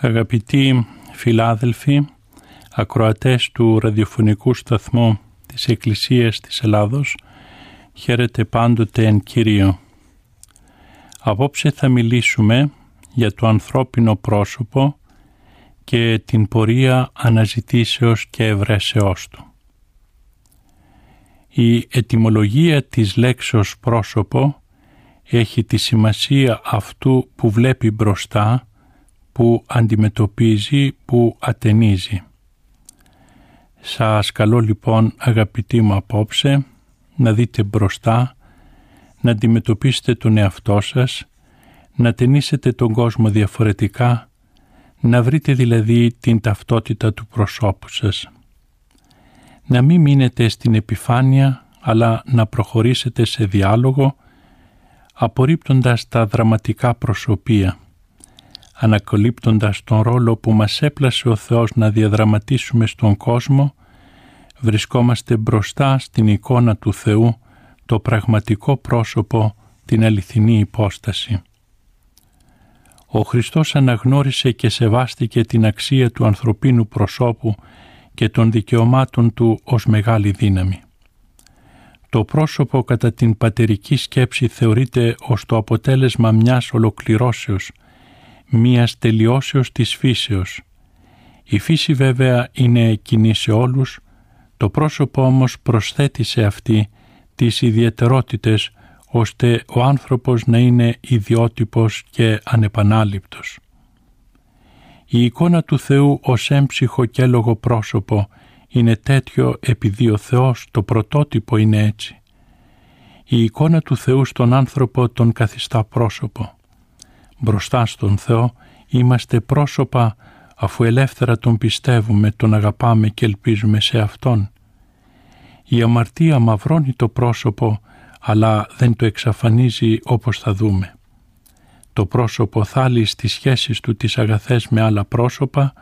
Αγαπητοί φιλάδελφοι, ακροατές του ραδιοφωνικού σταθμού της Εκκλησίας της Ελλάδος, χαίρετε πάντοτε εν Κύριο. Απόψε θα μιλήσουμε για το ανθρώπινο πρόσωπο και την πορεία αναζητήσεως και ευρέσεώς του. Η ετυμολογία της λέξεως πρόσωπο έχει τη σημασία αυτού που βλέπει μπροστά που αντιμετωπίζει, που ατενίζει. Σας καλώ λοιπόν αγαπητοί μου απόψε να δείτε μπροστά, να αντιμετωπίσετε τον εαυτό σας, να ταινίσετε τον κόσμο διαφορετικά, να βρείτε δηλαδή την ταυτότητα του προσώπου σας. Να μην μείνετε στην επιφάνεια, αλλά να προχωρήσετε σε διάλογο, απορρίπτοντας τα δραματικά προσωπία ανακολύπτοντας τον ρόλο που μας έπλασε ο Θεός να διαδραματίσουμε στον κόσμο, βρισκόμαστε μπροστά στην εικόνα του Θεού, το πραγματικό πρόσωπο, την αληθινή υπόσταση. Ο Χριστός αναγνώρισε και σεβάστηκε την αξία του ανθρωπίνου προσώπου και των δικαιωμάτων του ως μεγάλη δύναμη. Το πρόσωπο κατά την πατερική σκέψη θεωρείται ως το αποτέλεσμα μιας ολοκληρώσεως, μίας τελειώσεως της φύσεως. Η φύση βέβαια είναι κοινή σε όλους, το πρόσωπο όμως προσθέτει σε αυτή τις ιδιαιτερότητες ώστε ο άνθρωπος να είναι ιδιότυπος και ανεπανάληπτος. Η εικόνα του Θεού ως έμψυχο και έλογο πρόσωπο είναι τέτοιο επειδή ο Θεός το πρωτότυπο είναι έτσι. Η εικόνα του Θεού στον άνθρωπο τον καθιστά πρόσωπο μπροστά στον Θεό είμαστε πρόσωπα αφού ελεύθερα τον πιστεύουμε, τον αγαπάμε και ελπίζουμε σε Αυτόν. Η αμαρτία μαυρώνει το πρόσωπο αλλά δεν το εξαφανίζει όπως θα δούμε. Το πρόσωπο θάλει στις σχέσεις του τις αγαθές με άλλα πρόσωπα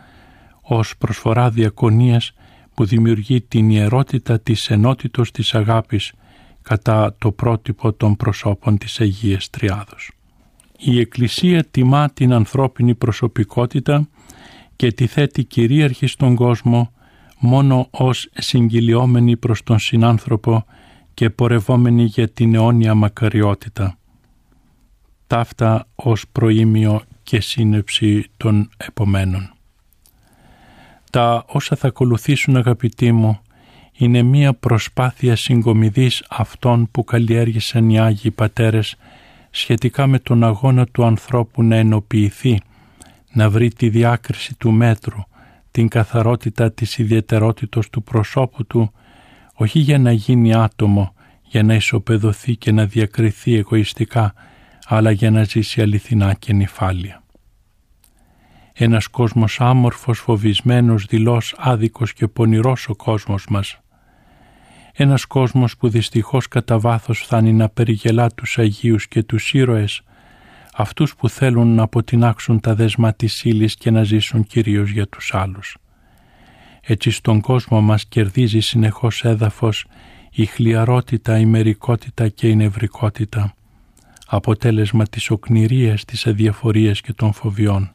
ως προσφορά διακονίας που δημιουργεί την ιερότητα της ενότητος της αγάπης κατά το πρότυπο των προσώπων της Αγίας Τριάδος. Η Εκκλησία τιμά την ανθρώπινη προσωπικότητα και τη θέτει κυρίαρχη στον κόσμο μόνο ως συγκυλιόμενη προς τον συνάνθρωπο και πορευόμενη για την αιώνια μακαριότητα. Ταύτα ως προήμιο και σύνεψη των επομένων. Τα όσα θα ακολουθήσουν αγαπητοί μου είναι μία προσπάθεια συγκομιδής αυτών που καλλιέργησαν οι Άγιοι Πατέρες σχετικά με τον αγώνα του ανθρώπου να ενοποιηθεί, να βρει τη διάκριση του μέτρου, την καθαρότητα της ιδιαιτερότητος του προσώπου του, όχι για να γίνει άτομο, για να ισοπεδωθεί και να διακριθεί εγωιστικά, αλλά για να ζήσει αληθινά και νυφάλια. Ένας κόσμος άμορφος, φοβισμένος, δηλός, άδικος και πονηρός ο κόσμος μας, ένας κόσμος που δυστυχώς κατά βάθος φτάνει να περιγελά τους Αγίους και τους ήρωες, αυτούς που θέλουν να αποτινάξουν τα δέσμα της ύλης και να ζήσουν κυρίως για τους άλλους. Έτσι στον κόσμο μας κερδίζει συνεχώς έδαφος η χλιαρότητα, η μερικότητα και η νευρικότητα, αποτέλεσμα της οκνηρίας, της αδιαφορίας και των φοβιών.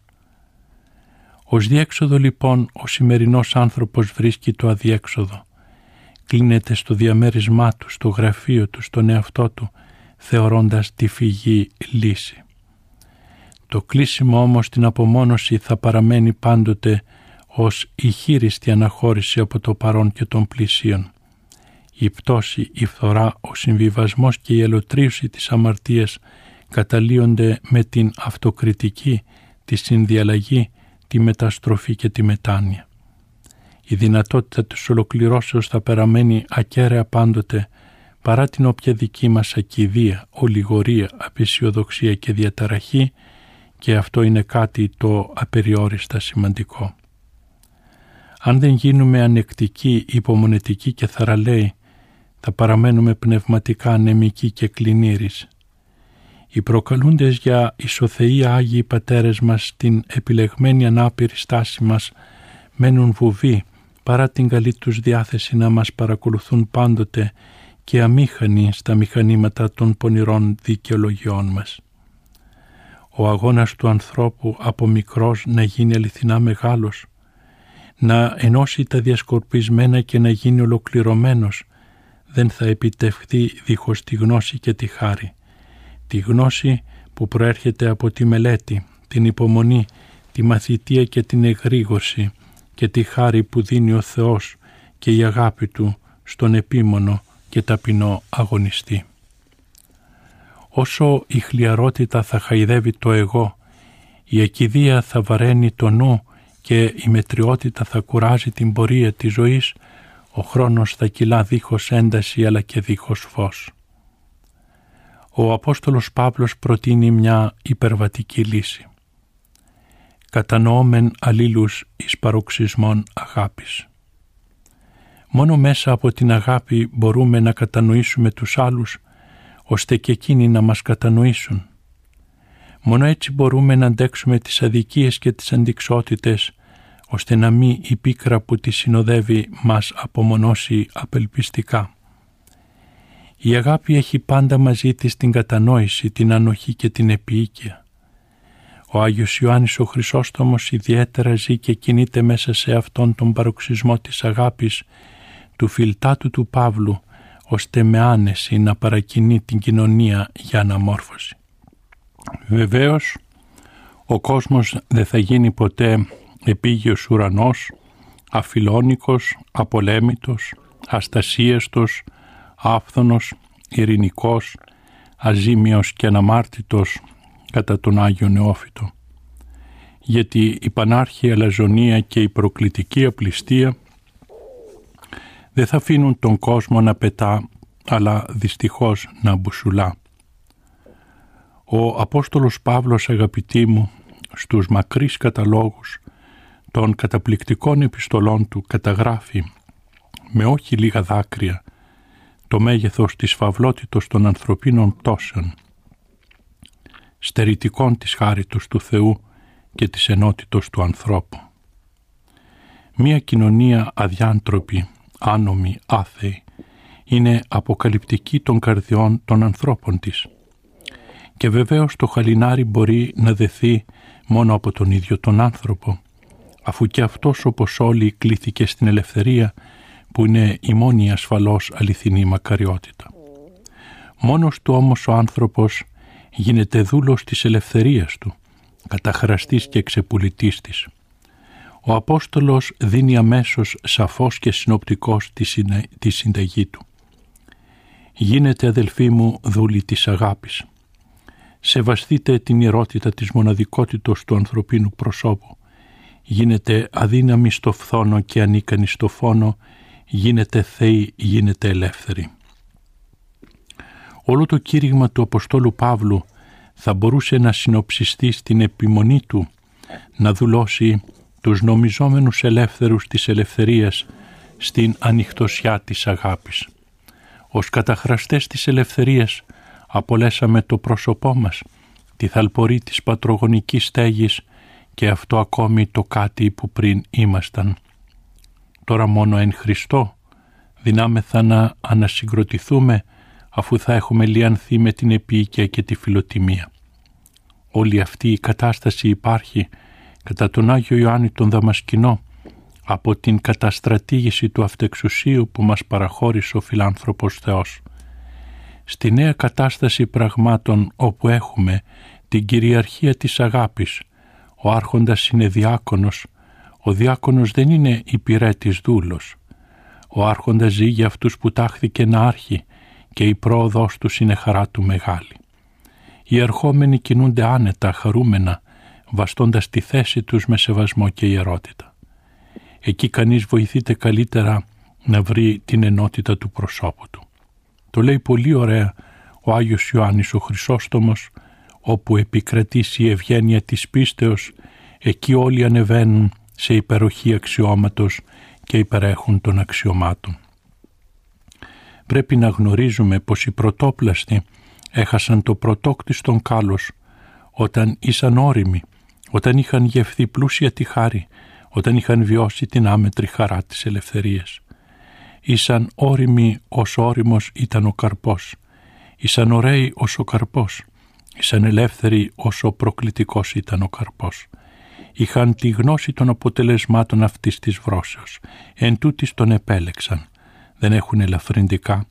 Ως διέξοδο λοιπόν ο σημερινός άνθρωπος βρίσκει το αδιέξοδο κλείνεται στο διαμέρισμά του, στο γραφείο του, στον εαυτό του θεωρώντας τη φυγή λύση. Το κλείσιμο όμως στην απομόνωση θα παραμένει πάντοτε ως η χείριστη αναχώρηση από το παρόν και των πλησίων. Η πτώση, η φθορά, ο συμβιβασμός και η ελωτρίωση της αμαρτίας καταλύονται με την αυτοκριτική, τη συνδιαλλαγή, τη μεταστροφή και τη μετάνοια. Η δυνατότητα της ολοκληρώσεως θα παραμένει ακέραια πάντοτε παρά την όποια δική μας ακιδεία, ολιγορία, απεσιοδοξία και διαταραχή και αυτό είναι κάτι το απεριόριστα σημαντικό. Αν δεν γίνουμε ανεκτικοί, υπομονετικοί και θαραλέοι, θα παραμένουμε πνευματικά ανεμικοί και κλινήρεις. Οι προκαλούντες για ισοθεία Άγιοι Πατέρες μας στην επιλεγμένη ανάπηρη στάση μας μένουν βουβοί παρά την καλή τους διάθεση να μας παρακολουθούν πάντοτε και αμήχανοι στα μηχανήματα των πονηρών δικαιολογιών μας. Ο αγώνας του ανθρώπου από μικρός να γίνει αληθινά μεγάλος, να ενώσει τα διασκορπισμένα και να γίνει ολοκληρωμένος, δεν θα επιτευχθεί δίχως τη γνώση και τη χάρη. Τη γνώση που προέρχεται από τη μελέτη, την υπομονή, τη μαθητεία και την εγρήγορση και τη χάρη που δίνει ο Θεός και η αγάπη Του στον επίμονο και ταπεινό αγωνιστή. Όσο η χλιαρότητα θα χαϊδεύει το εγώ, η ακιδεία θα βαραίνει το νου και η μετριότητα θα κουράζει την πορεία της ζωής, ο χρόνος θα κυλά δίχως ένταση αλλά και δίχως φως. Ο Απόστολος Παύλος προτείνει μια υπερβατική λύση. Κατανοούμεν αλλήλους εις παροξισμών αγάπης. Μόνο μέσα από την αγάπη μπορούμε να κατανοήσουμε τους άλλους, ώστε και εκείνοι να μας κατανοήσουν. Μόνο έτσι μπορούμε να αντέξουμε τις αδικίες και τις αντικσότητες, ώστε να μην η πίκρα που τη συνοδεύει μας απομονώσει απελπιστικά. Η αγάπη έχει πάντα μαζί της την κατανόηση, την ανοχή και την επίοικια. Ο Άγιος Ιωάννης ο Χρυσόστομος ιδιαίτερα ζει και κινείται μέσα σε αυτόν τον παροξισμό της αγάπης του φιλτάτου του Παύλου, ώστε με άνεση να παρακινεί την κοινωνία για αναμόρφωση. Βεβαίως, ο κόσμος δεν θα γίνει ποτέ επίγειος ουρανός, αφιλόνικος, απολέμητος, αστασίαστος, άφθονος, ειρηνικός, αζήμιος και αναμάρτητος κατά τον Άγιο Νεόφυτο. Γιατί η πανάρχη αλαζονία και η προκλητική απληστία δεν θα αφήνουν τον κόσμο να πετά, αλλά δυστυχώς να μπουσουλά. Ο Απόστολος Παύλος αγαπητοί μου στους μακρύς καταλόγους των καταπληκτικών επιστολών του καταγράφει με όχι λίγα δάκρυα το μέγεθος της φαυλότητος των ανθρωπίνων πτώσεων, στερητικών της χάριτος του Θεού και της ενότητος του ανθρώπου. Μία κοινωνία αδιάντροπη άνομη, άθεη, είναι αποκαλυπτική των καρδιών των ανθρώπων της. Και βεβαίως το χαλινάρι μπορεί να δεθεί μόνο από τον ίδιο τον άνθρωπο, αφού και αυτός όπως όλοι κλήθηκε στην ελευθερία που είναι η μόνη ασφαλώς αληθινή μακαριότητα. Μόνος του όμως ο άνθρωπος γίνεται δούλος της ελευθερίας του, καταχραστής και εξεπουλητής της. Ο Απόστολος δίνει αμέσως σαφώς και συνοπτικός τη συνταγή του. «Γίνετε αδελφοί μου δούλοι της αγάπης. Σεβαστείτε την ιερότητα της μοναδικότητος του ανθρωπίνου προσώπου. Γίνετε αδύναμοι στο φθόνο και ανίκανοι στο φόνο. Γίνετε θεοί, γίνετε ελεύθεροι». Όλο το κήρυγμα του Αποστόλου Παύλου θα μπορούσε να συνοψιστεί στην επιμονή του να δουλώσει τους νομιζόμενους ελεύθερους της ελευθερίας στην ανοιχτοσιά της αγάπης. Ως καταχραστές της ελευθερίας απολέσαμε το πρόσωπό μας, τη θαλπορή της πατρογονικής στέγης και αυτό ακόμη το κάτι που πριν ήμασταν. Τώρα μόνο εν Χριστώ δυνάμεθα να ανασυγκροτηθούμε αφού θα έχουμε λιανθεί με την επίοικια και τη φιλοτιμία. Όλη αυτή η κατάσταση υπάρχει κατά τον Άγιο Ιωάννη τον Δαμασκηνό από την καταστρατήγηση του αυτεξουσίου που μας παραχώρησε ο φιλάνθρωπος Θεός. στη νέα κατάσταση πραγμάτων όπου έχουμε την κυριαρχία της αγάπης. Ο άρχοντας είναι διάκονος, ο διάκονος δεν είναι υπηρέτης δούλος. Ο άρχοντας ζει για αυτούς που τάχθηκε να άρχει και η πρόοδός τους είναι χαρά του μεγάλη. Οι ερχόμενοι κινούνται άνετα, χαρούμενα, βαστώντας τη θέση τους με σεβασμό και ιερότητα. Εκεί κανείς βοηθείται καλύτερα να βρει την ενότητα του προσώπου του. Το λέει πολύ ωραία ο Άγιος Ιωάννης ο Χρυσόστομος όπου επικρατήσει η ευγένεια της πίστεως εκεί όλοι ανεβαίνουν σε υπεροχή αξιώματος και υπερέχουν των αξιωμάτων. Πρέπει να γνωρίζουμε πως οι πρωτόπλαστοι έχασαν το πρωτόκτιστον κάλος όταν ήσαν όριμοι, όταν είχαν γευθεί πλούσια τη χάρη, όταν είχαν βιώσει την άμετρη χαρά της ελευθερίας. Ήσαν όριμοι ως όριμος ήταν ο καρπός, ήσαν ωραίοι ως ο καρπός, ήσαν ελεύθεροι όσο προκλητικός ήταν ο καρπός. Είχαν τη γνώση των αποτελεσμάτων αυτής της βρώσεως, εν τούτης τον επέλεξαν. Δεν έχουν ελαφρυντικά,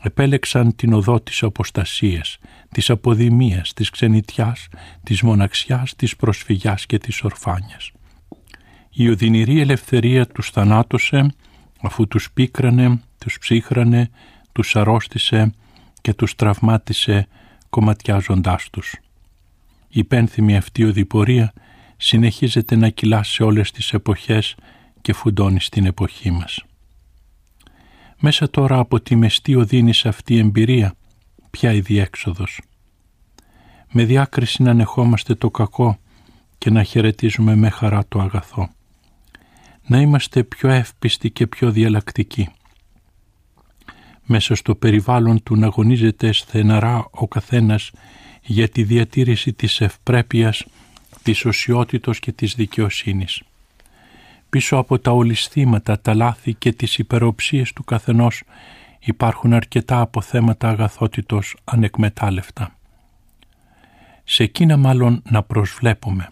επέλεξαν την οδό της αποστασίας, της αποδημίας, της ξενιτιάς, της μοναξιάς, της προσφυγιάς και της ορφάνιας. Η οδυνηρή ελευθερία τους θανάτωσε αφού τους πίκρανε, τους ψύχρανε, τους αρρώστησε και τους τραυμάτισε κομματιάζοντάς τους. Η πένθυμη αυτή οδηπορία συνεχίζεται να κυλά σε όλες τις εποχές και φουντώνει στην εποχή μας. Μέσα τώρα από τη μεστή οδύνης αυτή εμπειρία, ποια η διέξοδος. Με διάκριση να ανεχόμαστε το κακό και να χαιρετίζουμε με χαρά το αγαθό. Να είμαστε πιο εύπιστοι και πιο διαλλακτικοί. Μέσα στο περιβάλλον του να αγωνίζεται στεναρά ο καθένας για τη διατήρηση της ευπρέπειας, της οσιότητος και της δικαιοσύνης πίσω από τα ολισθήματα, τα λάθη και τις υπεροψίες του καθενός υπάρχουν αρκετά αποθέματα αγαθότητος ανεκμετάλλευτα. Σε εκείνα μάλλον να προσβλέπουμε.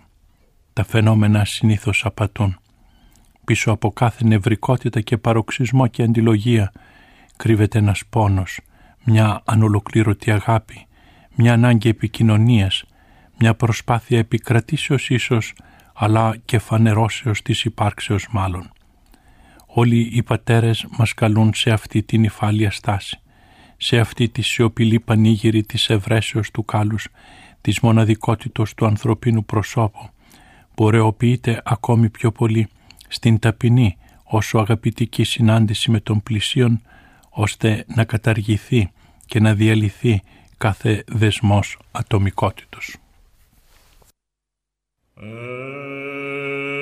Τα φαινόμενα συνήθως απατούν. Πίσω από κάθε νευρικότητα και παροξισμό και αντιλογία κρύβεται ένας πόνος, μια ανολοκλήρωτη αγάπη, μια ανάγκη επικοινωνίας, μια προσπάθεια επικρατήσεως ίσως αλλά και φανερώσεως της υπάρξεως μάλλον. Όλοι οι πατέρες μας καλούν σε αυτή την υφάλια στάση, σε αυτή τη σιωπηλή πανήγυρη της ευρέσεως του κάλους, της μοναδικότητος του ανθρωπίνου προσώπου, που ωρεοποιείται ακόμη πιο πολύ στην ταπεινή όσο αγαπητική συνάντηση με τον πλησίον, ώστε να καταργηθεί και να διαλυθεί κάθε δεσμός ατομικότητος. Uh...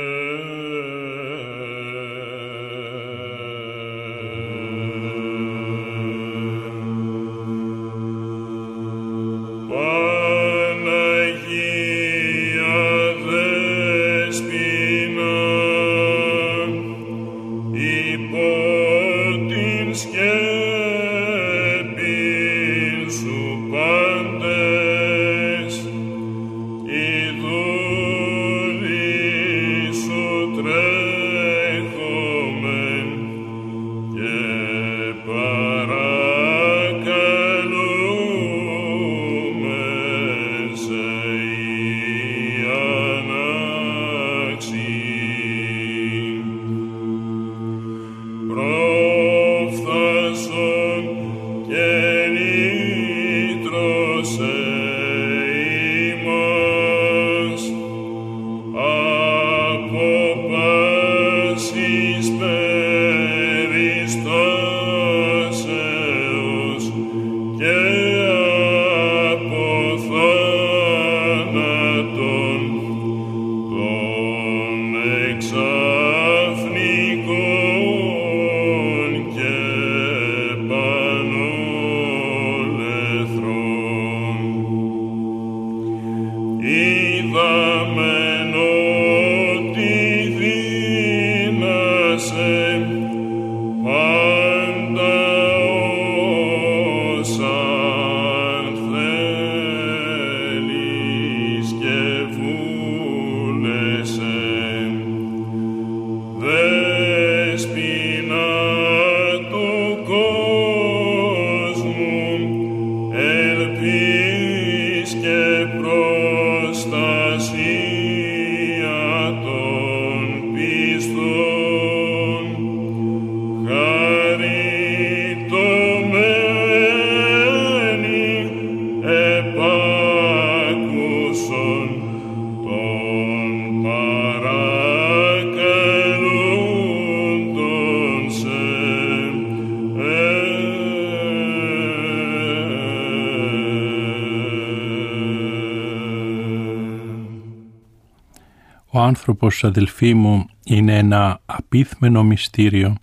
άνθρωπος αδελφοί μου είναι ένα απίθμενο μυστήριο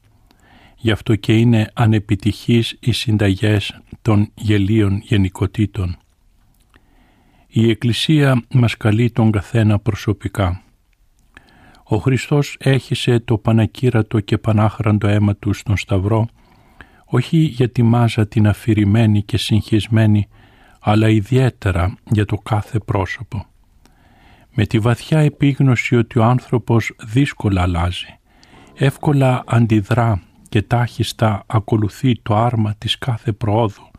γι' αυτό και είναι ανεπιτυχής οι συνταγές των γελίων γενικοτήτων. Η Εκκλησία μας καλεί τον καθένα προσωπικά. Ο Χριστός έχισε το πανακύρατο και πανάχραντο αίμα του στον Σταυρό όχι για τη μάζα την αφηρημένη και συγχυσμένη αλλά ιδιαίτερα για το κάθε πρόσωπο με τη βαθιά επίγνωση ότι ο άνθρωπος δύσκολα αλλάζει, εύκολα αντιδρά και τάχιστα ακολουθεί το άρμα της κάθε προόδου,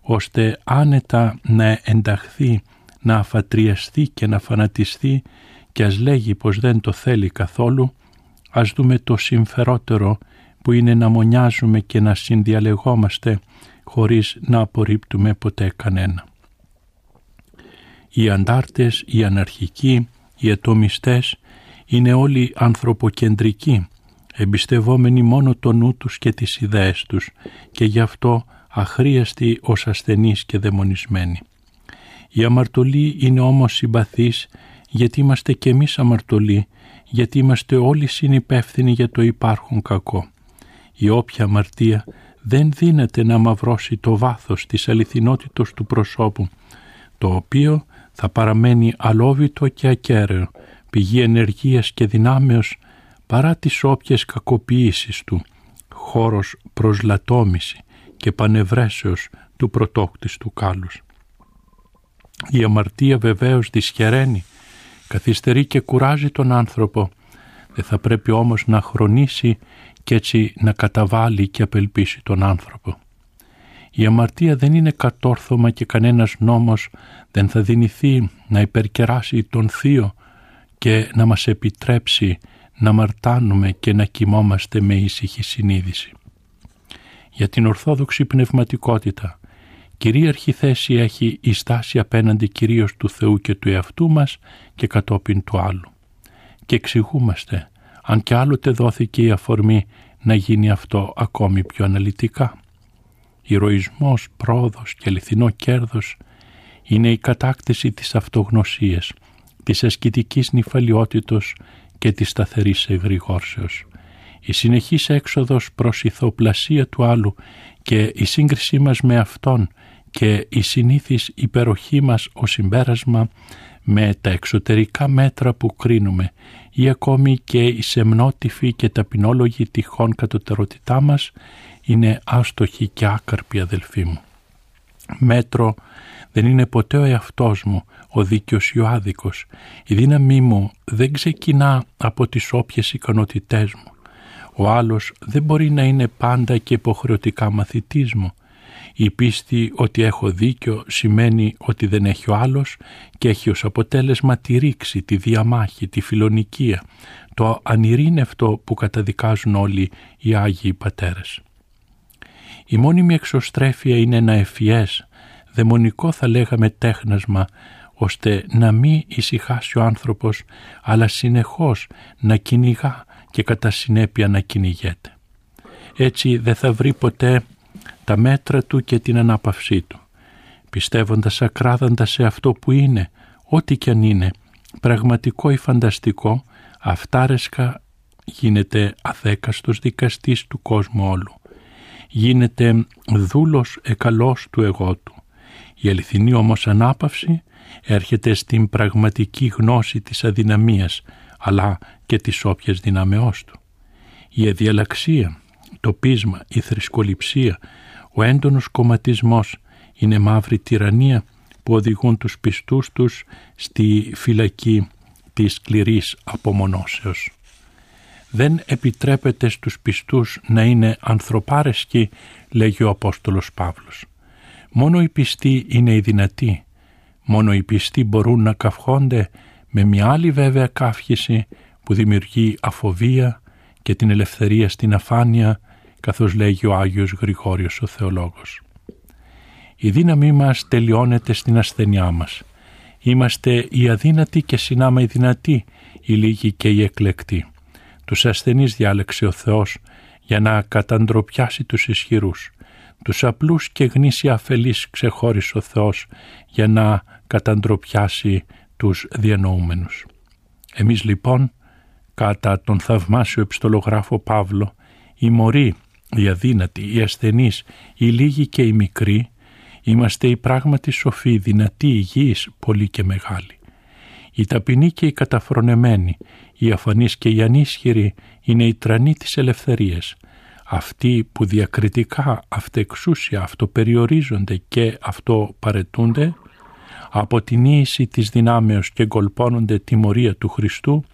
ώστε άνετα να ενταχθεί, να αφατριαστεί και να φανατιστεί και ας λέγει πως δεν το θέλει καθόλου, ας δούμε το συμφερότερο που είναι να μονιάζουμε και να συνδιαλεγόμαστε χωρίς να απορρίπτουμε ποτέ κανένα οι αντάρτες, οι αναρχικοί, οι ατομιστές είναι όλοι ανθρωποκεντρικοί, εμπιστευόμενοι μόνο το νου τους και τις ιδέες τους και γι' αυτό αχρίαστοι ως ασθενείς και δαιμονισμένοι. Η αμαρτωλή είναι όμως συμπαθής γιατί είμαστε και εμείς αμαρτωλοί, γιατί είμαστε όλοι συνυπεύθυνοι για το υπάρχον κακό. Η όποια αμαρτία δεν δύναται να μαυρώσει το βάθος της αληθινότητος του προσώπου, το οποίο θα παραμένει αλόβητο και ακέραιο, πηγή ενεργείας και δυνάμεως παρά τις όποιες κακοποιήσεις του, χώρος προσλατόμηση και πανευρέσεως του πρωτόκτης κάλους. Η αμαρτία βεβαίως δυσχεραίνει, καθυστερεί και κουράζει τον άνθρωπο, δεν θα πρέπει όμως να χρονίσει και έτσι να καταβάλει και απελπίσει τον άνθρωπο. Η αμαρτία δεν είναι κατόρθωμα και κανένας νόμος δεν θα δυνηθεί να υπερκεράσει τον Θείο και να μας επιτρέψει να μαρτάνουμε και να κοιμόμαστε με ήσυχη συνείδηση. Για την ορθόδοξη πνευματικότητα, κυρίαρχη θέση έχει η στάση απέναντι κυρίως του Θεού και του εαυτού μας και κατόπιν του άλλου. Και εξηγούμαστε, αν και άλλοτε δόθηκε η αφορμή να γίνει αυτό ακόμη πιο αναλυτικά. Ηρωισμός, πρόοδος και αληθινό κέρδος είναι η κατάκτηση της αυτογνωσίας, της ασκητικής νυφαλιότητος και της σταθερής εγρηγόρσεως. Η συνεχής έξοδος προς ηθοπλασία του άλλου και η σύγκρισή μας με Αυτόν και η συνήθις υπεροχή μας ο συμπέρασμα με τα εξωτερικά μέτρα που κρίνουμε ή ακόμη και η σεμνότυφη και ταπεινόλογη τυχόν κατωτερότητά μας είναι άστοχη και άκαρπη αδελφοί μου. Μέτρο δεν είναι ποτέ ο εαυτός μου, ο δίκαιος ή ο άδικος. Η δύναμή μου δεν ξεκινά από τις όποιες ικανότητές μου. Ο άλλος δεν μπορεί να είναι πάντα και υποχρεωτικά μαθητής μου. Η πίστη ότι έχω δίκιο σημαίνει ότι δεν έχει ο άλλος και έχει ως αποτέλεσμα τη ρήξη, τη διαμάχη, τη φιλονικία, το ανηρήνευτο που καταδικάζουν όλοι οι Άγιοι Πατέρες. Η μόνιμη εξωστρέφεια είναι ένα ευφιές, δαιμονικό θα λέγαμε τέχνασμα, ώστε να μην ησυχάσει ο άνθρωπος, αλλά συνεχώς να κυνηγά και κατά συνέπεια να κυνηγέται. Έτσι δεν θα βρει ποτέ τα μέτρα του και την ανάπαυσή του. Πιστεύοντας ακράδαντα σε αυτό που είναι, ό,τι κι αν είναι, πραγματικό ή φανταστικό, αυτάρεσκα γίνεται αδέκαστος δικαστής του κόσμου όλου γίνεται δούλος εκαλός του εγώ του. Η αληθινή όμως ανάπαυση έρχεται στην πραγματική γνώση της αδυναμίας αλλά και της όποιας δυναμεώς του. Η αδιαλαξία, το πείσμα, η θρησκοληψία, ο έντονος κομματισμός είναι μαύρη τυραννία που οδηγούν τους πιστούς τους στη φυλακή της σκληρής απομονώσεως δεν επιτρέπεται στους πιστούς να είναι ανθρωπάρεσκοι, λέγει ο Απόστολος Παύλος. Μόνο οι πιστοί είναι οι δυνατοί, Μόνο οι πιστοί μπορούν να καυχόνται με μια άλλη βέβαια καύχηση που δημιουργεί αφοβία και την ελευθερία στην αφάνεια καθώς λέγει ο Άγιος Γρηγόριος ο Θεολόγος. Η δύναμή μας τελειώνεται στην ασθενειά μας. Είμαστε οι αδύνατοι και συνάμα οι δυνατοί, οι λίγοι και οι εκλεκτοί. Τους ασθενείς διάλεξε ο Θεός για να καταντροπιάσει τους ισχυρούς. Τους απλούς και γνήσια αφελείς ξεχώρισε ο Θεός για να καταντροπιάσει τους διανοούμενους. Εμείς λοιπόν, κατά τον θαυμάσιο επιστολογράφο Παύλο, οι μωροί, οι αδύνατοι, οι ασθενείς, οι λίγοι και οι μικροί, είμαστε οι πράγματι σοφοί, δυνατοί, υγιείς, πολλοί και μεγάλοι. Οι ταπεινοί και οι καταφρονεμένοι, οι αφανείς και οι ανίσχυροι είναι οι τρανοί της ελευθερίας. Αυτοί που διακριτικά αυτεξούσια αυτοπεριορίζονται και αυτοπαρετούνται από την ίση της δυνάμεως και γκολπώνονται τιμωρία του Χριστού,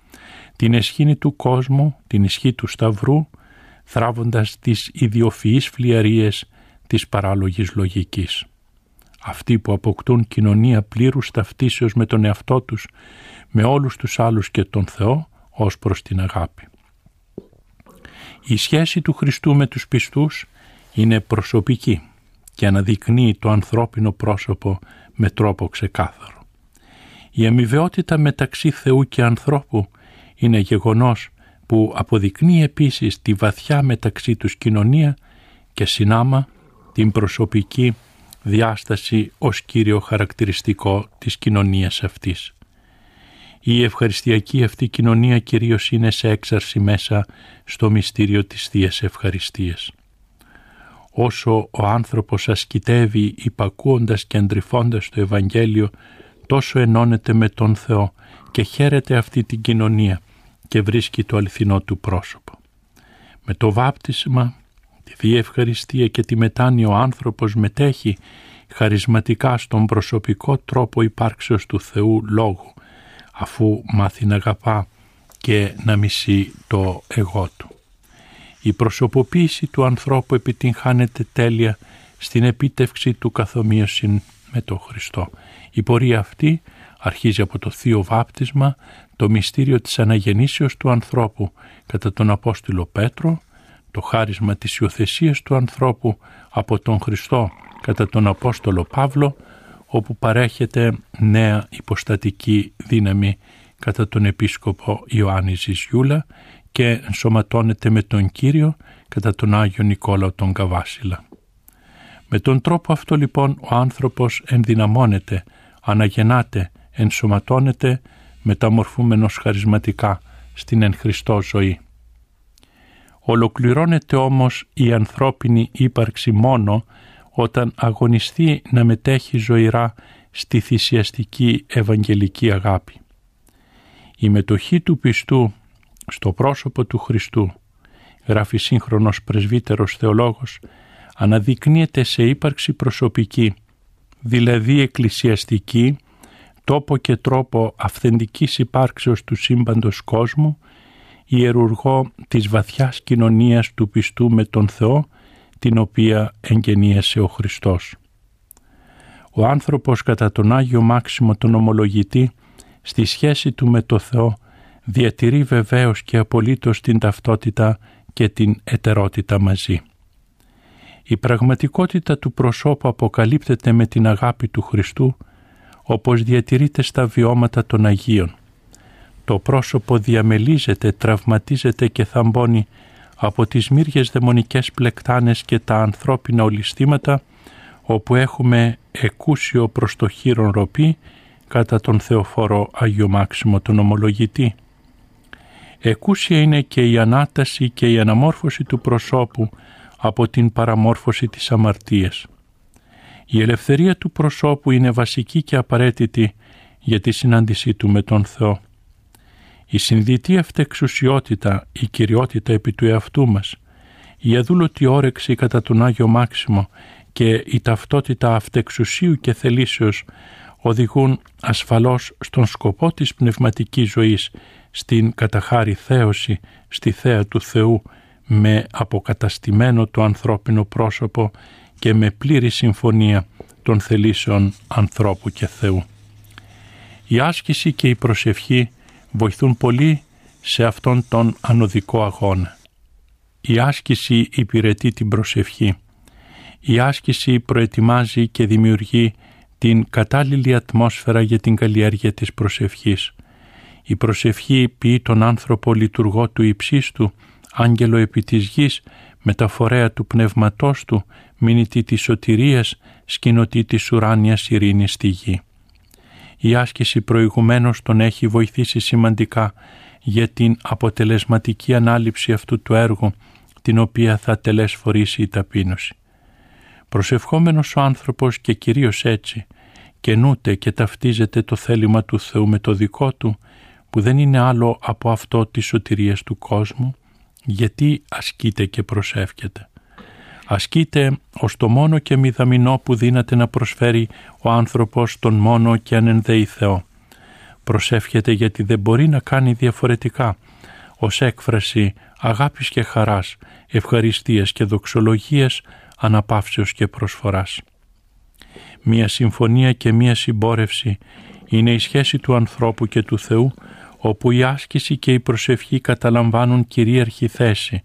την εσχήνη του κόσμου, την ισχύ του Σταυρού, θράβοντας τις ιδιοφυείς φλιαρίες της παράλογης λογικής. Αυτοί που αποκτούν κοινωνία πλήρους ταυτίσεως με τον εαυτό τους, με όλους τους άλλους και τον Θεό, ως προς την αγάπη. Η σχέση του Χριστού με τους πιστούς είναι προσωπική και αναδεικνύει το ανθρώπινο πρόσωπο με τρόπο ξεκάθαρο. Η αμοιβαιότητα μεταξύ Θεού και ανθρώπου είναι γεγονός που αποδεικνύει επίσης τη βαθιά μεταξύ τους κοινωνία και συνάμα την προσωπική διάσταση ως κύριο χαρακτηριστικό της κοινωνίας αυτής. Η ευχαριστιακή αυτή κοινωνία κυρίως είναι σε έξαρση μέσα στο μυστήριο της Θείας Ευχαριστίας. Όσο ο άνθρωπος ασκητεύει υπακούοντας και αντριφώντας το Ευαγγέλιο, τόσο ενώνεται με τον Θεό και χαίρεται αυτή την κοινωνία και βρίσκει το αληθινό του πρόσωπο. Με το βάπτισμα, τη Θεία Ευχαριστία και τη μετάνοια ο άνθρωπος μετέχει χαρισματικά στον προσωπικό τρόπο υπάρξεως του Θεού Λόγου, αφού μάθει να αγαπά και να μισεί το εγώ του. Η προσωποποίηση του ανθρώπου επιτυγχάνεται τέλεια στην επίτευξη του καθομοίωσιν με τον Χριστό. Η πορεία αυτή αρχίζει από το Θείο Βάπτισμα, το μυστήριο της αναγεννήσεως του ανθρώπου κατά τον Απόστηλο Πέτρο, το χάρισμα της υιοθεσίας του ανθρώπου από τον Χριστό κατά τον Απόστολο Παύλο, όπου παρέχεται νέα υποστατική δύναμη κατά τον Επίσκοπο Ιωάννη Ζησιούλα και ενσωματώνεται με τον Κύριο κατά τον Άγιο Νικόλαο τον Καβάσιλα. Με τον τρόπο αυτό λοιπόν ο άνθρωπος ενδυναμώνεται, αναγεννάται, ενσωματώνεται μεταμορφούμενος χαρισματικά στην εν Χριστώ ζωή. Ολοκληρώνεται όμως η ανθρώπινη ύπαρξη μόνο όταν αγωνιστεί να μετέχει ζωηρά στη θυσιαστική ευαγγελική αγάπη. Η μετοχή του πιστού στο πρόσωπο του Χριστού, γράφει σύγχρονος πρεσβύτερος θεολόγος, αναδεικνύεται σε ύπαρξη προσωπική, δηλαδή εκκλησιαστική, τόπο και τρόπο αυθεντικής υπάρξεως του σύμπαντος κόσμου, ιερουργό της βαθιάς κοινωνίας του πιστού με τον Θεό, την οποία εγγενίασε ο Χριστός. Ο άνθρωπος κατά τον Άγιο Μάξιμο τον ομολογητή, στη σχέση του με το Θεό, διατηρεί βεβαίως και απολύτως την ταυτότητα και την ετερότητα μαζί. Η πραγματικότητα του προσώπου αποκαλύπτεται με την αγάπη του Χριστού, όπως διατηρείται στα βιώματα των Αγίων. Το πρόσωπο διαμελίζεται, τραυματίζεται και θαμπώνει από τις μύριες δαιμονικές πλεκτάνες και τα ανθρώπινα ολιστήματα, όπου έχουμε εκούσιο προς το χείρον ροπή κατά τον Θεοφόρο Άγιο Μάξιμο τον Ομολογητή. Εκούσια είναι και η ανάταση και η αναμόρφωση του προσώπου από την παραμόρφωση της αμαρτίας. Η ελευθερία του προσώπου είναι βασική και απαραίτητη για τη συνάντησή του με τον Θεό. Η συνδυτή αυτεξουσιότητα, η κυριότητα επί του εαυτού μας, η αδούλωτη όρεξη κατά τον Άγιο Μάξιμο και η ταυτότητα αυτεξουσίου και θελήσεως οδηγούν ασφαλώς στον σκοπό της πνευματικής ζωής, στην καταχάρη θέωση, στη θέα του Θεού, με αποκαταστημένο το ανθρώπινο πρόσωπο και με πλήρη συμφωνία των θελήσεων ανθρώπου και Θεού. Η άσκηση και η προσευχή βοηθούν πολύ σε αυτόν τον ανωδικό αγώνα. Η άσκηση υπηρετεί την προσευχή. Η άσκηση προετοιμάζει και δημιουργεί την κατάλληλη ατμόσφαιρα για την καλλιέργεια της προσευχής. Η προσευχή ποιεί τον άνθρωπο λειτουργό του υψίστου, άγγελο επί της γης, μεταφορέα του πνεύματός του, μήνυτη της σωτηρίας, σκηνωτή της ουράνιας ειρήνης στη γη. Η άσκηση προηγουμένως τον έχει βοηθήσει σημαντικά για την αποτελεσματική ανάληψη αυτού του έργου, την οποία θα τελεσφορήσει η ταπείνωση. Προσευχόμενος ο άνθρωπος και κυρίως έτσι, καινούται και ταυτίζεται το θέλημα του Θεού με το δικό του, που δεν είναι άλλο από αυτό της σωτηρίας του κόσμου, γιατί ασκείται και προσεύχεται. Ασκείται ως το μόνο και μηδαμινό που δύναται να προσφέρει ο άνθρωπος τον μόνο και ανενδέη Θεό. Προσεύχεται γιατί δεν μπορεί να κάνει διαφορετικά, ως έκφραση αγάπης και χαράς, ευχαριστίας και δοξολογίας, αναπαύσεως και προσφοράς. Μία συμφωνία και μία συμπόρευση είναι η σχέση του ανθρώπου και του Θεού όπου η άσκηση και η προσευχή καταλαμβάνουν κυρίαρχη θέση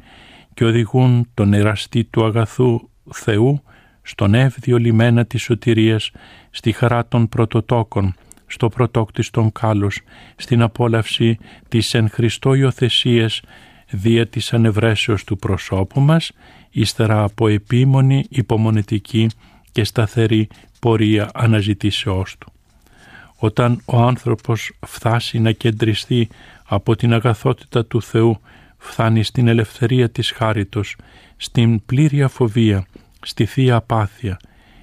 και οδηγούν τον εραστή του αγαθού Θεού στον εύδιο λιμένα της σωτηρίας, στη χαρά των πρωτοτόκων, στο πρωτόκτιστον κάλος, στην απόλαυση της εν Χριστώ υιοθεσίας δια της ανευρέσεως του προσώπου μας, ύστερα από επίμονη, υπομονετική και σταθερή πορεία αναζητήσεώς του. Όταν ο άνθρωπος φτάσει να κεντριστεί από την αγαθότητα του Θεού, φτάνει στην ελευθερία της χάριτος, στην πλήρη αφοβία, στη θεία απάθεια,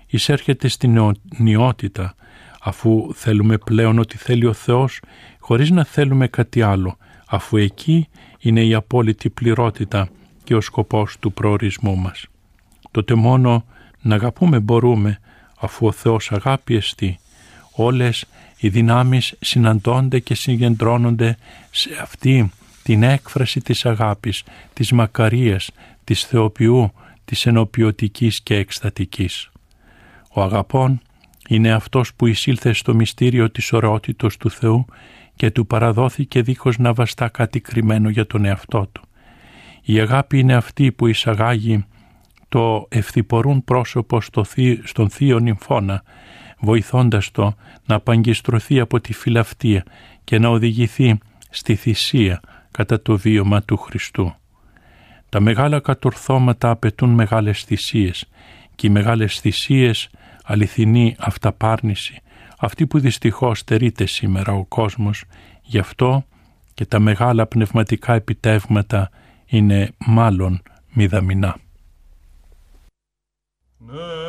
εισέρχεται στην νιότητα, αφού θέλουμε πλέον ότι θέλει ο Θεός, χωρίς να θέλουμε κάτι άλλο, αφού εκεί είναι η απόλυτη πληρότητα και ο σκοπός του προορισμού μας. Τότε μόνο να αγαπούμε μπορούμε, αφού ο Θεός αγάπη εστί. Όλες οι δυνάμεις συναντώνται και συγκεντρώνονται σε αυτή την έκφραση της αγάπης, της μακαρίας, της θεοποιού, της ενοποιωτικής και εκστατικής. Ο αγαπών είναι αυτός που εισήλθε στο μυστήριο της ωραότητος του Θεού και του παραδόθηκε δίχως να βαστά κάτι κρυμμένο για τον εαυτό του. Η αγάπη είναι αυτή που εισαγάγει το ευθυπορούν πρόσωπο στο στον θείο νυμφώνα, βοηθώντας το να απαγκιστρωθεί από τη φιλαυτία και να οδηγηθεί στη θυσία κατά το βίωμα του Χριστού. Τα μεγάλα κατορθώματα απαιτούν μεγάλες θυσίες και οι μεγάλες θυσίες αληθινή αυταπάρνηση, αυτή που δυστυχώς στερείται σήμερα ο κόσμος, γι' αυτό και τα μεγάλα πνευματικά επιτεύγματα είναι μάλλον μηδαμινά. Ναι,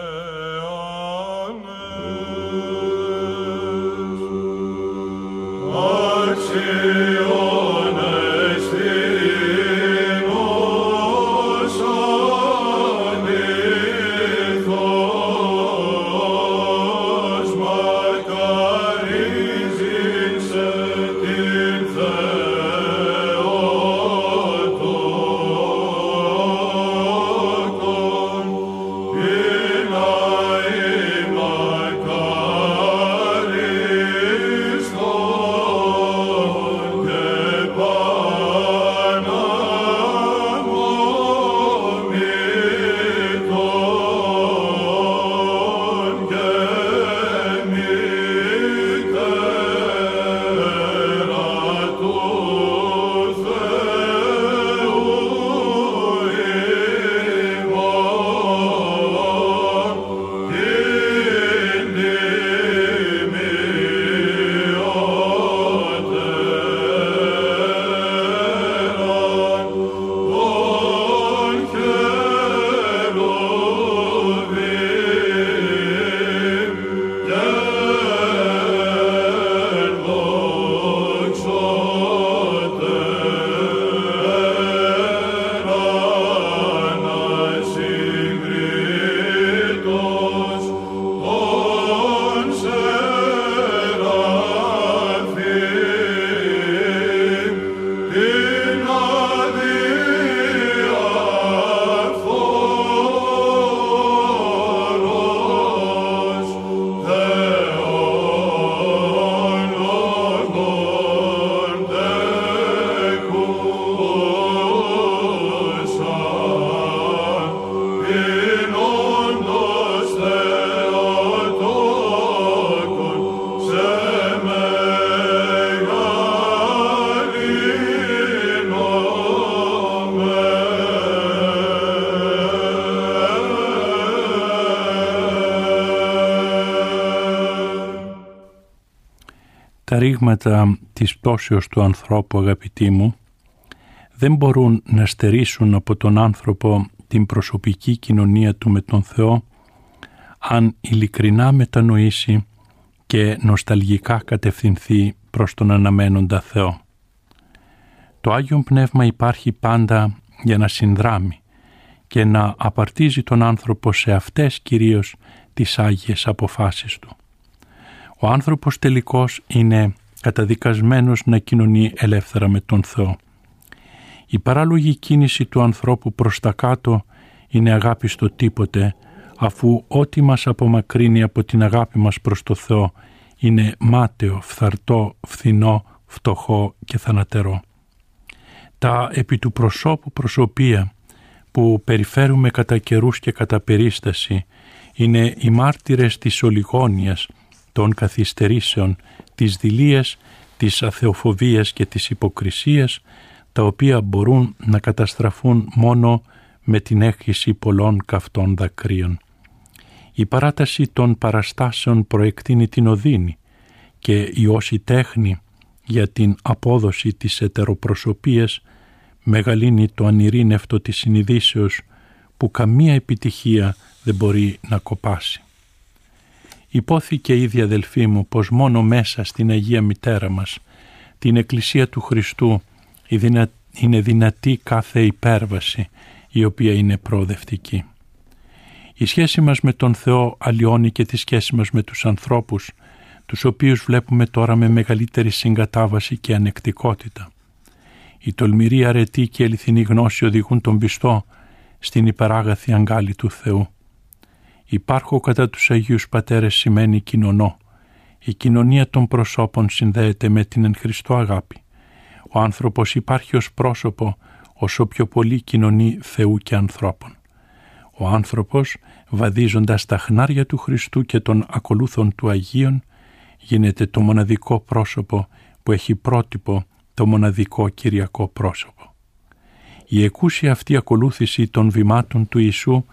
Amen. Τα ρήγματα της πτώσεως του ανθρώπου αγαπητοί μου δεν μπορούν να στερήσουν από τον άνθρωπο την προσωπική κοινωνία του με τον Θεό αν ειλικρινά μετανοήσει και νοσταλγικά κατευθυνθεί προς τον αναμένοντα Θεό. Το Άγιον Πνεύμα υπάρχει πάντα για να συνδράμει και να απαρτίζει τον άνθρωπο σε αυτές κυρίως τις Άγιες αποφάσεις του. Ο άνθρωπος τελικώς είναι καταδικασμένος να κοινωνεί ελεύθερα με τον Θεό. Η παράλογη κίνηση του ανθρώπου προς τα κάτω είναι αγάπη στο τίποτε, αφού ό,τι μας απομακρύνει από την αγάπη μας προς το Θεό είναι μάταιο, φθαρτό, φθηνό, φτωχό και θανατερό. Τα επί του προσώπου προσωπία που περιφέρουμε κατά καιρούς και κατά περίσταση είναι οι μάρτυρες της ολιγόνιας, των καθυστερήσεων, της δηλίας, της αθεοφοβίας και της υποκρισίας, τα οποία μπορούν να καταστραφούν μόνο με την έχηση πολλών καυτών δακρύων. Η παράταση των παραστάσεων προεκτείνει την οδύνη και η όση τέχνη για την απόδοση της ετεροπροσωπίας μεγαλύνει το ανηρήνευτο της συνειδήσεως που καμία επιτυχία δεν μπορεί να κοπάσει. Υπόθηκε ήδη αδελφοί μου πως μόνο μέσα στην Αγία Μητέρα μας, την Εκκλησία του Χριστού, είναι δυνατή κάθε υπέρβαση η οποία είναι προοδευτική. Η σχέση μας με τον Θεό αλλοιώνει και τη σχέση μας με τους ανθρώπους, τους οποίους βλέπουμε τώρα με μεγαλύτερη συγκατάβαση και ανεκτικότητα. Η τολμηρή αρετή και αληθινή γνώση οδηγούν τον πιστό στην υπεράγαθη αγκάλη του Θεού. Υπάρχω κατά τους Αγίους Πατέρες σημαίνει κοινωνώ. Η κοινωνία των προσώπων συνδέεται με την εν Χριστώ αγάπη. Ο άνθρωπος υπάρχει ως πρόσωπο όσο πιο πολύ κοινωνεί Θεού και ανθρώπων. Ο άνθρωπος, βαδίζοντας τα χνάρια του Χριστού και των ακολούθων του Αγίων, γίνεται το μοναδικό πρόσωπο που έχει πρότυπο το μοναδικό κυριακό πρόσωπο. Η εκούσια αυτή ακολούθηση των βημάτων του Ιησού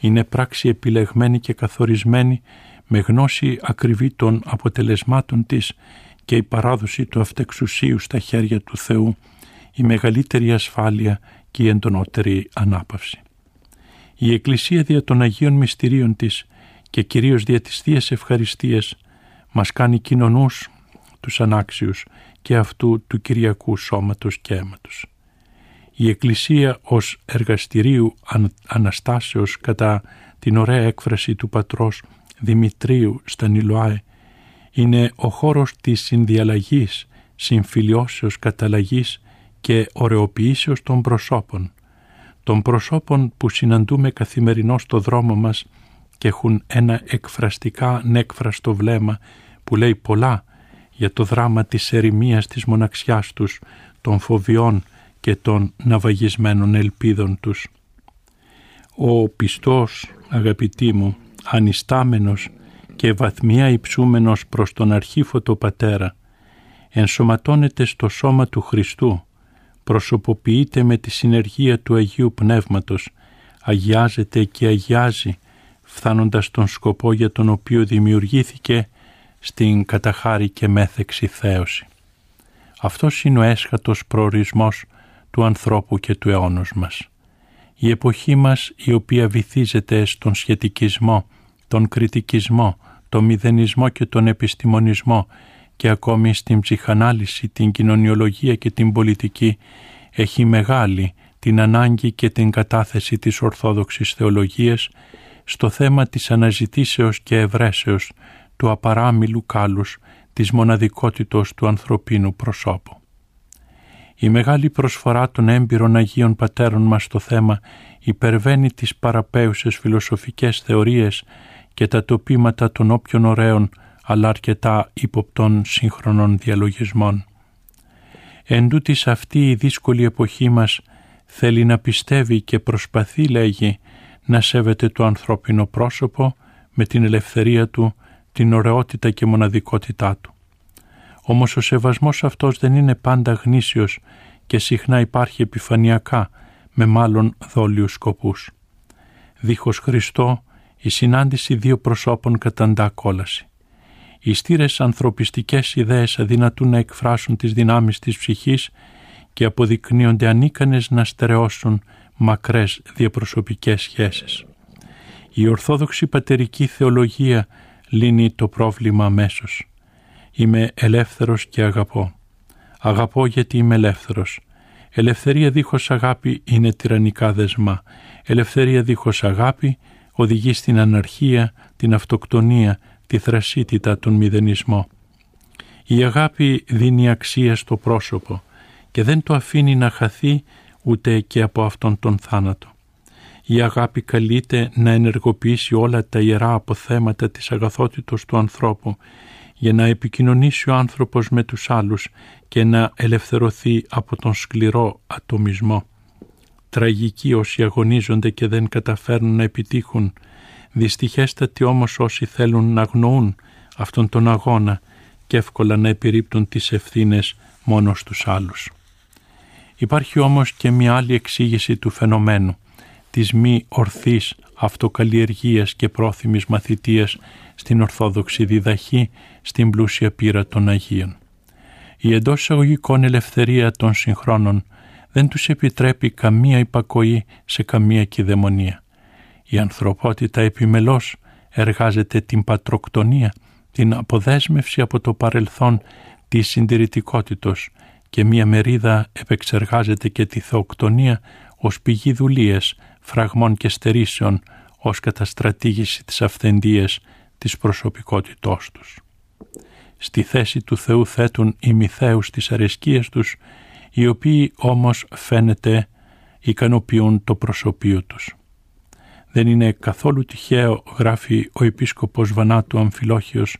είναι πράξη επιλεγμένη και καθορισμένη με γνώση ακριβή των αποτελεσμάτων της και η παράδοση του αυτεξουσίου στα χέρια του Θεού, η μεγαλύτερη ασφάλεια και η εντονότερη ανάπαυση. Η Εκκλησία δια των Αγίων Μυστηρίων της και κυρίως δια της Θείας Ευχαριστίας μας κάνει κοινωνούς τους ανάξιους και αυτού του Κυριακού σώματος και αίματος. Η Εκκλησία ως εργαστηρίου Αναστάσεως κατά την ωραία έκφραση του πατρός Δημητρίου στα Νιλοάε είναι ο χώρος της συνδιαλλαγής, συμφιλιώσεως καταλλαγής και ωρεοποιήσεως των προσώπων, των προσώπων που συναντούμε καθημερινώς στο δρόμο μας και έχουν ένα εκφραστικά νέκφραστο βλέμμα που λέει πολλά για το δράμα της ερημίας της μοναξιάς τους, των φοβιών και των ναυαγισμένων ελπίδων τους. Ο πιστός, αγαπητοί μου, ανιστάμενος και βαθμιά υψούμενος προς τον αρχήφωτο Πατέρα, ενσωματώνεται στο σώμα του Χριστού, προσωποποιείται με τη συνεργία του Αγίου Πνεύματος, αγιάζεται και αγιάζει, φθάνοντας στον σκοπό για τον οποίο δημιουργήθηκε στην καταχάρη και μέθεξη θέωση. Αυτός είναι ο έσχατος προορισμός του ανθρώπου και του αιώνος μας. Η εποχή μας η οποία βυθίζεται στον σχετικισμό, τον κριτικισμό, τον μηδενισμό και τον επιστημονισμό και ακόμη στην ψυχανάλυση, την κοινωνιολογία και την πολιτική έχει μεγάλη την ανάγκη και την κατάθεση της Ορθόδοξης Θεολογίας στο θέμα της αναζητήσεως και ευρέσεως του απαράμιλου κάλους της μοναδικότητος του ανθρωπίνου προσώπου. Η μεγάλη προσφορά των έμπειρων Αγίων Πατέρων μας στο θέμα υπερβαίνει τις παραπέουσες φιλοσοφικές θεωρίες και τα τοπήματα των όποιων ωραίων αλλά αρκετά ύποπτων σύγχρονων διαλογισμών. Εν τούτης αυτή η δύσκολη εποχή μας θέλει να πιστεύει και προσπαθεί, λέγει, να σέβεται το ανθρώπινο πρόσωπο με την ελευθερία του, την ωραιότητα και μοναδικότητά του. Όμως ο σεβασμός αυτός δεν είναι πάντα γνήσιος και συχνά υπάρχει επιφανειακά με μάλλον δόλιους σκοπούς. Δίχως Χριστό η συνάντηση δύο προσώπων καταντά κόλαση. Οι στήρες ανθρωπιστικές ιδέες αδυνατούν να εκφράσουν τις δυνάμεις της ψυχής και αποδεικνύονται ανίκανες να στερεώσουν μακρές διαπροσωπικές σχέσεις. Η Ορθόδοξη Πατερική Θεολογία λύνει το πρόβλημα αμέσως. Είμαι ελεύθερος και αγαπώ. Αγαπώ γιατί είμαι ελεύθερος. Ελευθερία δίχως αγάπη είναι τυραννικά δεσμά. Ελευθερία δίχως αγάπη οδηγεί στην αναρχία, την αυτοκτονία, τη θρασίτητα, τον μηδενισμό. Η αγάπη δίνει αξία στο πρόσωπο και δεν το αφήνει να χαθεί ούτε και από αυτόν τον θάνατο. Η αγάπη καλείται να ενεργοποιήσει όλα τα ιερά αποθέματα της αγαθότητος του ανθρώπου για να επικοινωνήσει ο άνθρωπος με τους άλλους και να ελευθερωθεί από τον σκληρό ατομισμό. Τραγικοί όσοι αγωνίζονται και δεν καταφέρνουν να επιτύχουν, δυστυχέστατοι όμως όσοι θέλουν να αγνοούν αυτόν τον αγώνα και εύκολα να επιρρύπτουν τις ευθύνες μόνο στους άλλους. Υπάρχει όμως και μια άλλη εξήγηση του φαινομένου, της μη ορθής αυτοκαλλιεργίας και πρόθυμης μαθητείας στην Ορθόδοξη διδαχή στην πλούσια πείρα των Αγίων. Η εντός εισαγωγικών ελευθερία των συγχρόνων δεν τους επιτρέπει καμία υπακοή σε καμία κυδαιμονία. Η ανθρωπότητα επιμελώς εργάζεται την πατροκτονία, την αποδέσμευση από το παρελθόν της συντηρητικότητος και μία μερίδα επεξεργάζεται και τη θεοκτονία ως πηγή δουλείας, φραγμών και στερήσεων, ως καταστρατήγηση της αυθεντίας της προσωπικότητός τους. Στη θέση του Θεού θέτουν οι μυθαίους τις αρεσκίες τους, οι οποίοι όμως φαίνεται ικανοποιούν το προσωπείο τους. Δεν είναι καθόλου τυχαίο, γράφει ο Επίσκοπος Βανάτου Αμφιλόχιος,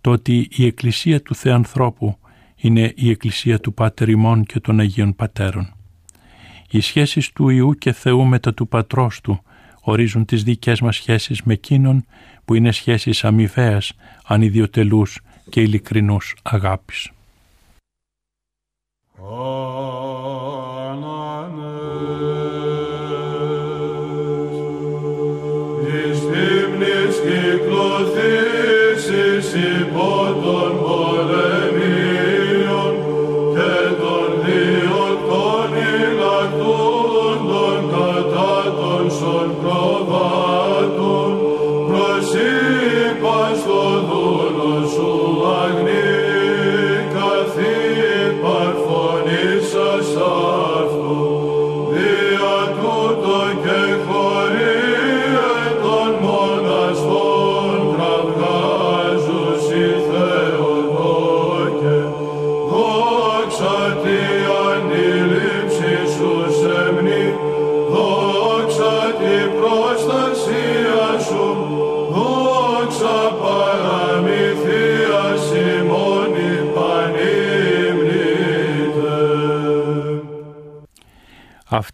το ότι η Εκκλησία του Θεανθρώπου είναι η Εκκλησία του Πάτερ ημών και των Αγίων Πατέρων. Οι σχέσεις του Ιού και Θεού μετά του Πατρός Του ορίζουν τις δικές μας σχέσεις με εκείνον που είναι σχέσεις αμοιβαίας, ανιδιοτελούς και ειλικρινούς αγάπης.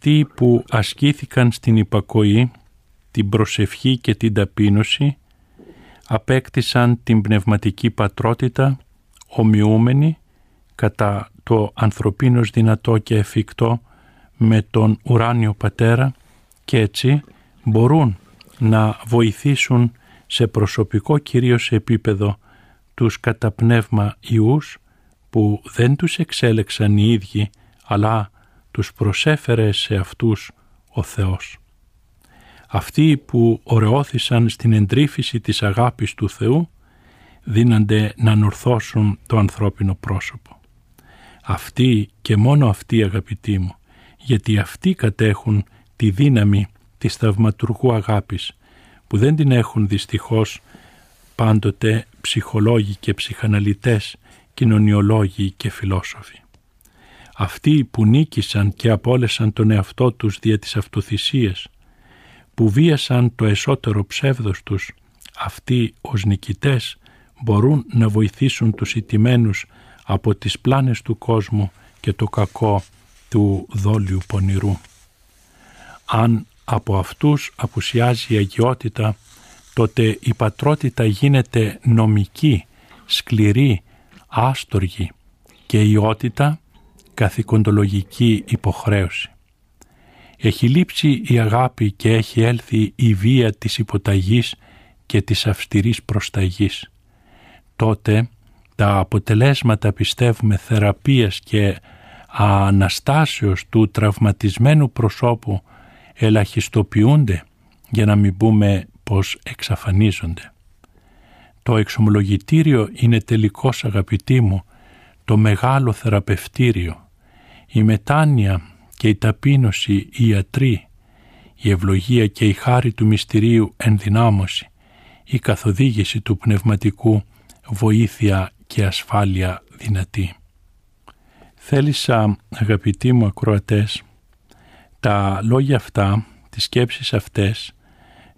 Αυτοί που ασκήθηκαν στην υπακοή, την προσευχή και την ταπείνωση απέκτησαν την πνευματική πατρότητα ομοιούμενη κατά το ανθρωπίνος δυνατό και εφικτό με τον ουράνιο πατέρα και έτσι μπορούν να βοηθήσουν σε προσωπικό κυρίως επίπεδο τους κατά πνεύμα ιούς που δεν τους εξέλεξαν οι ίδιοι αλλά τους προσέφερε σε αυτούς ο Θεός. Αυτοί που ωρεώθησαν στην εντρίφηση της αγάπης του Θεού δίνανται να νορθώσουν το ανθρώπινο πρόσωπο. Αυτοί και μόνο αυτοί αγαπητοί μου, γιατί αυτοί κατέχουν τη δύναμη της θαυματουργού αγάπης που δεν την έχουν δυστυχώς πάντοτε ψυχολόγοι και ψυχαναλυτές, κοινωνιολόγοι και φιλόσοφοι. Αυτοί που νίκησαν και απόλεσαν τον εαυτό τους δια της αυτοθυσίας, που βίασαν το εσωτερό ψεύδος τους, αυτοί ως νικητές μπορούν να βοηθήσουν τους ιτημένους από τις πλάνες του κόσμου και το κακό του δόλιου πονηρού. Αν από αυτούς απουσιάζει η αγιότητα, τότε η πατρότητα γίνεται νομική, σκληρή, άστοργη και η ιότητα καθηκοντολογική υποχρέωση. Έχει λείψει η αγάπη και έχει έλθει η βία της υποταγής και της αυστηρής προσταγής. τότε τα αποτελέσματα πιστεύουμε θεραπείας και αναστάσεως του τραυματισμένου προσώπου ελαχιστοποιούνται για να μην πούμε πως εξαφανίζονται. Το εξομολογητήριο είναι τελικώς αγαπητή μου το μεγάλο θεραπευτήριο. Η μετάνοια και η ταπείνωση, η ιατροί, η ευλογία και η χάρη του μυστηρίου ενδυνάμωση, η καθοδήγηση του πνευματικού, βοήθεια και ασφάλεια δυνατή. Θέλησα αγαπητοί μου ακροατές τα λόγια αυτά, τις σκέψεις αυτές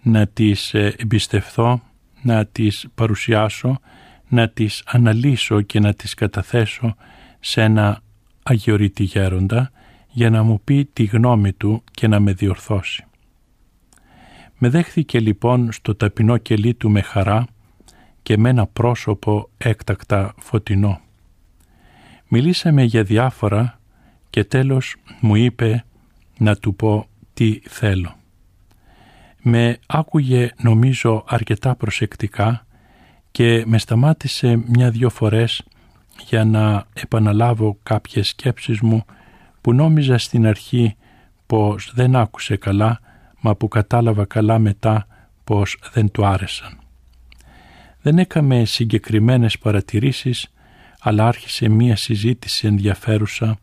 να τις ε, εμπιστευθώ, να τις παρουσιάσω, να τις αναλύσω και να τις καταθέσω σε ένα αγιορείτη γέροντα για να μου πει τη γνώμη του και να με διορθώσει. Με δέχθηκε λοιπόν στο ταπεινό κελί του με χαρά και με ένα πρόσωπο έκτακτα φωτεινό. Μιλήσαμε για διάφορα και τέλος μου είπε να του πω τι θέλω. Με άκουγε νομίζω αρκετά προσεκτικά και με σταμάτησε μια-δυο φορές για να επαναλάβω κάποιες σκέψεις μου που νόμιζα στην αρχή πως δεν άκουσε καλά μα που κατάλαβα καλά μετά πως δεν του άρεσαν. Δεν έκαμε συγκεκριμένες παρατηρήσεις αλλά άρχισε μία συζήτηση ενδιαφέρουσα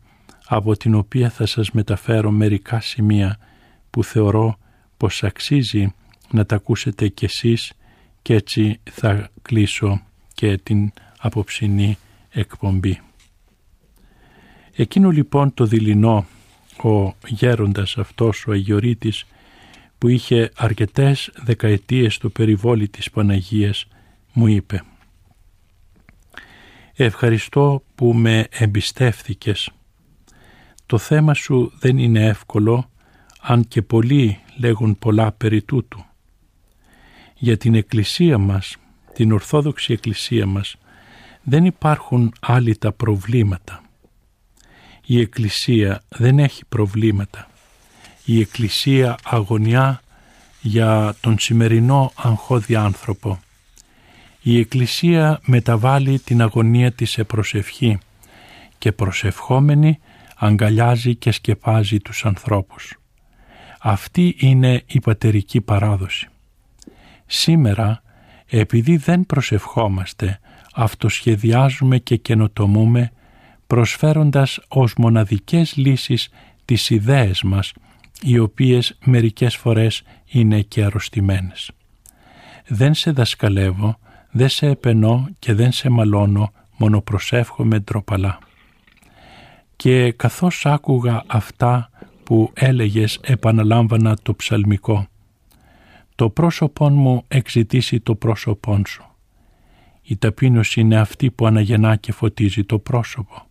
από την οποία θα σας μεταφέρω μερικά σημεία που θεωρώ πως αξίζει να τα ακούσετε κι εσείς και έτσι θα κλείσω και την απόψινή εκπομπή. Εκείνο λοιπόν το δειλινό ο γέροντας αυτός ο Αγιορείτης που είχε αρκετές δεκαετίες στο περιβόλι της Παναγίας μου είπε «Ευχαριστώ που με εμπιστεύθηκες. Το θέμα σου δεν είναι εύκολο αν και πολλοί λέγουν πολλά περί τούτου. Για την Εκκλησία μας, την Ορθόδοξη Εκκλησία μας, δεν υπάρχουν άλλοι τα προβλήματα. Η Εκκλησία δεν έχει προβλήματα. Η Εκκλησία αγωνιά για τον σημερινό αγχώδη άνθρωπο. Η Εκκλησία μεταβάλλει την αγωνία της σε προσευχή και προσευχόμενη αγκαλιάζει και σκεπάζει τους ανθρώπους. Αυτή είναι η πατερική παράδοση. Σήμερα, επειδή δεν προσευχόμαστε, αυτοσχεδιάζουμε και καινοτομούμε, προσφέροντας ως μοναδικές λύσεις τις ιδέες μας, οι οποίες μερικές φορές είναι και αρρωστημένες. Δεν σε δασκαλεύω, δεν σε επενώ και δεν σε μαλώνω, μόνο προσεύχομαι ντροπαλά. Και καθώς άκουγα αυτά που έλεγες επαναλάμβανα το ψαλμικό. Το πρόσωπόν μου εξητήσει το πρόσωπόν σου. Η ταπείνωση είναι αυτή που αναγεννά και φωτίζει το πρόσωπο.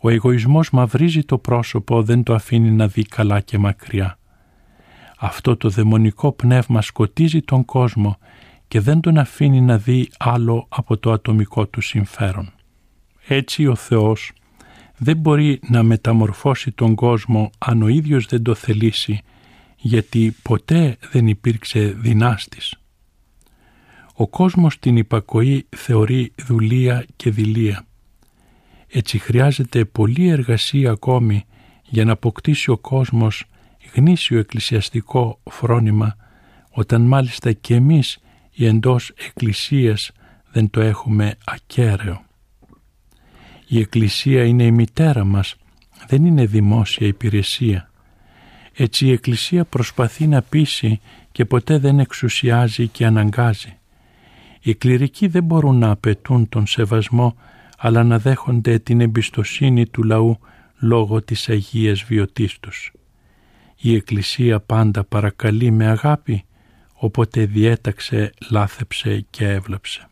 Ο εγωισμός μαυρίζει το πρόσωπο, δεν το αφήνει να δει καλά και μακριά. Αυτό το δαιμονικό πνεύμα σκοτίζει τον κόσμο και δεν τον αφήνει να δει άλλο από το ατομικό του συμφέρον. Έτσι ο Θεός δεν μπορεί να μεταμορφώσει τον κόσμο αν ο ίδιος δεν το θελήσει γιατί ποτέ δεν υπήρξε δυνάστης. Ο κόσμος την υπακοή θεωρεί δουλεία και δηλία. Έτσι χρειάζεται πολλή εργασία ακόμη για να αποκτήσει ο κόσμος γνήσιο εκκλησιαστικό φρόνημα όταν μάλιστα και εμείς οι εντός εκκλησίας δεν το έχουμε ακέραιο. Η Εκκλησία είναι η μητέρα μας, δεν είναι δημόσια υπηρεσία. Έτσι η Εκκλησία προσπαθεί να πείσει και ποτέ δεν εξουσιάζει και αναγκάζει. Οι κληρικοί δεν μπορούν να απαιτούν τον σεβασμό αλλά να δέχονται την εμπιστοσύνη του λαού λόγω της Αγίας Βιωτής τους. Η Εκκλησία πάντα παρακαλεί με αγάπη, οπότε διέταξε, λάθεψε και έβλεψε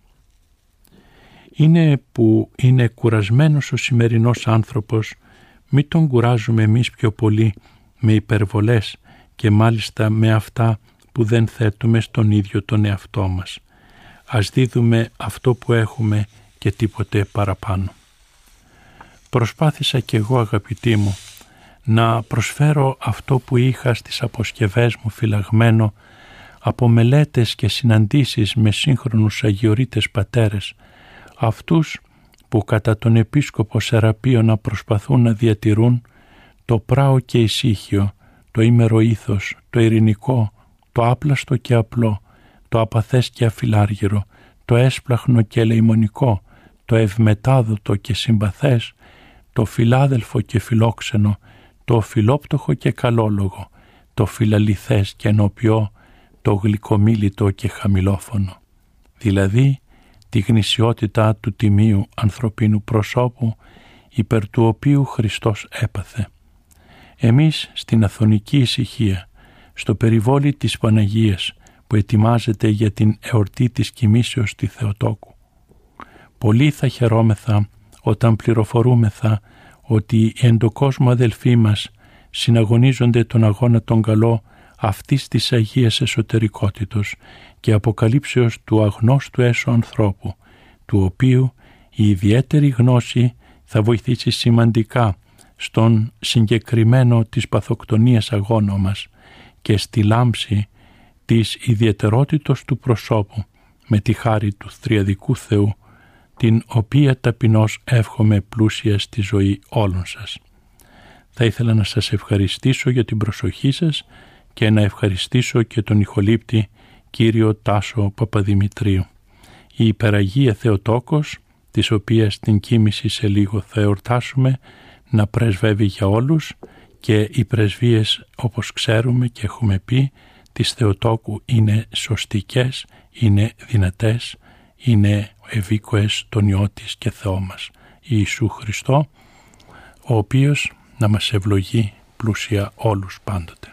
είναι που είναι κουρασμένος ο σημερινός άνθρωπος, μην τον κουράζουμε εμείς πιο πολύ με υπερβολές και μάλιστα με αυτά που δεν θέτουμε στον ίδιο τον εαυτό μας. Ας δίδουμε αυτό που έχουμε και τίποτε παραπάνω. Προσπάθησα κι εγώ αγαπητοί μου να προσφέρω αυτό που είχα στις αποσκευές μου φυλαγμένο από μελέτες και συναντήσεις με σύγχρονους αγιορείτες πατέρες αυτούς που κατά τον επίσκοπο Σεραπείο να προσπαθούν να διατηρούν το πράο και ησύχιο, το ήμερο ήθος, το ειρηνικό, το άπλαστο και απλό, το απαθές και αφιλάργυρο, το έσπλαχνο και ελεημονικό, το ευμετάδοτο και συμπαθές, το φιλάδελφο και φιλόξενο, το φιλόπτωχο και καλόλογο, το φιλαληθές και ενωπιό, το γλυκομίλητο και χαμηλόφωνο. Δηλαδή, τη γνησιότητα του τιμίου ανθρωπίνου προσώπου, υπέρ του οποίου Χριστός έπαθε. Εμείς στην αθωνική ησυχία, στο περιβόλι της Παναγίας που ετοιμάζεται για την εορτή της κοιμήσεως στη Θεοτόκου. Πολύ θα χαιρόμεθα όταν πληροφορούμεθα ότι οι εντοκόσμο αδελφοί μας συναγωνίζονται τον αγώνα τον καλό αυτής της Αγίας Εσωτερικότητος και αποκαλύψεως του αγνώστου έσω ανθρώπου, του οποίου η ιδιαίτερη γνώση θα βοηθήσει σημαντικά στον συγκεκριμένο της παθοκτονίας αγώνα μας και στη λάμψη της ιδιαιτερότητος του προσώπου με τη χάρη του Θριαδικού Θεού την οποία ταπεινώς εύχομαι πλούσια στη ζωή όλων σας. Θα ήθελα να σας ευχαριστήσω για την προσοχή σας και να ευχαριστήσω και τον ηχολήπτη κύριο Τάσο Παπαδημητρίου. Η υπεραγία Θεοτόκος, της οποίας την κίνηση σε λίγο θα εορτάσουμε, να πρεσβεύει για όλους και οι πρεσβείες όπως ξέρουμε και έχουμε πει της Θεοτόκου είναι σωστικές, είναι δυνατές, είναι ευήκοες τον Υιό της και Θεό μας, Ιησού Χριστό, ο οποίος να μας ευλογεί πλούσια όλους πάντοτε.